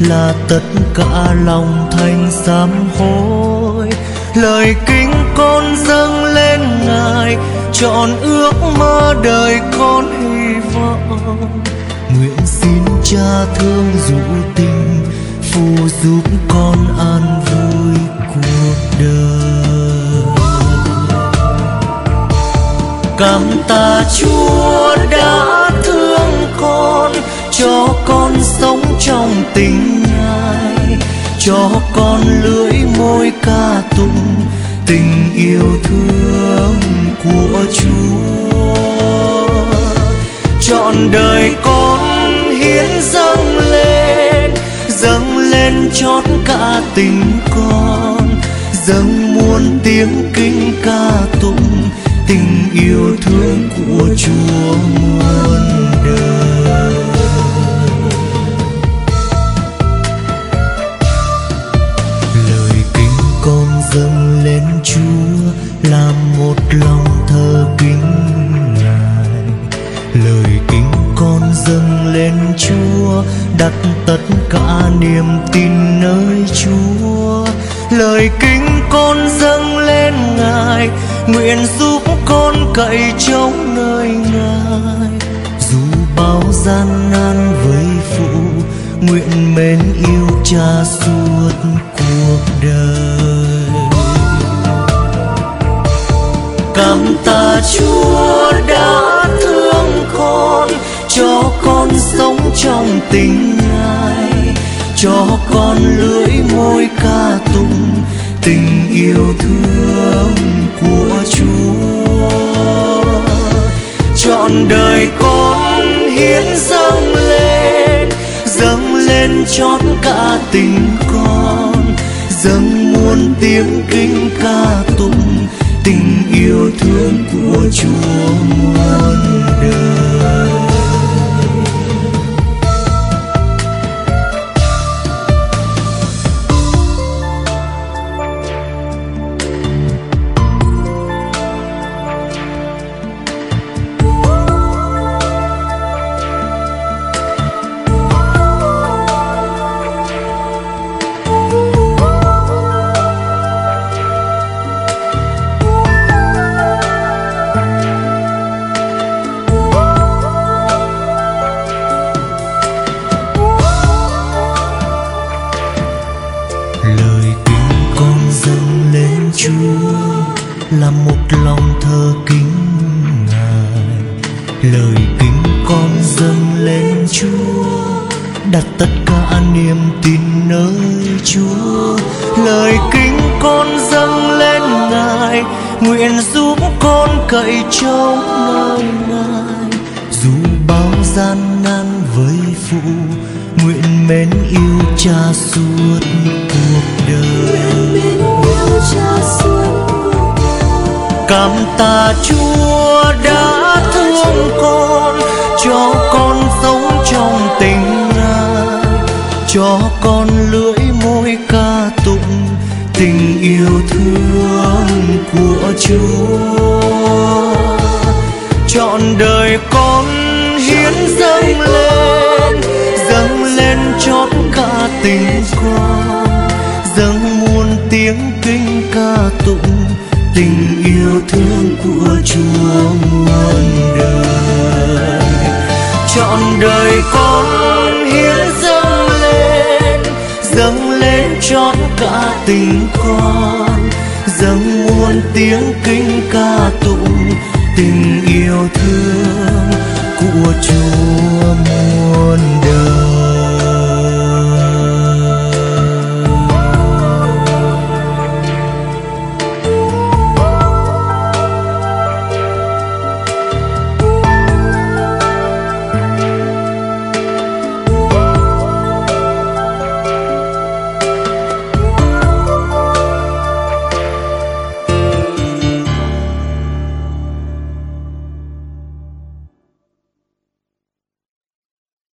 là tất cả lòng thành sám hối. Lời kính con dâng lên ngài, chọn ước mơ đời con hy vọng. Nguyện xin cha thương dụ tình, phù giúp con an vui cuộc đời. Cảm tạ chúa đã thương con, cho con sống tình ai, cho con lưỡi môi ca tụng tình yêu thương của chúa. Trọn đời con hiến dâng lên dâng lên chót cả tình con. Dâng muôn tiếng kinh ca tụng tình yêu thương của chúa muôn đặt tất cả niềm tin nơi chúa. Lời kính con dâng lên ngài, nguyện giúp con cậy trống nơi ngài. Dù bao gian nan với phụ, nguyện mến yêu cha suốt cuộc đời. Cảm tạ chúa tình ai, cho con lưỡi môi ca tụng tình yêu thương của chúa. Trọn đời con hiến dâng lên dâng lên chót cả tình con, dâng muôn tiếng kinh ca tụng tình yêu thương của chúa muôn là một lòng thờ kính ngài. Lời kính con dâng lên chúa, đặt tất cả niềm tin nơi chúa. Lời kính con dâng lên ngài, nguyện giúp con cậy trông nơi ngài. Dù bao gian nan với phụ, nguyện mến yêu cha suốt cuộc đời. Cảm tạ chúa đã thương con, cho con sống trong tình ngài cho con lưỡi môi ca tụng tình yêu thương của chúa. Trọn đời con hiến dâng lên dâng lên chót cả tình con dâng muôn tiếng kinh ca tụng tình yêu thương của chúa muôn đời. Trọn đời con hiến dâng lên dâng lên trọn cả tình con. Dâng muôn tiếng kinh ca tụng, tình yêu thương của chúa muôn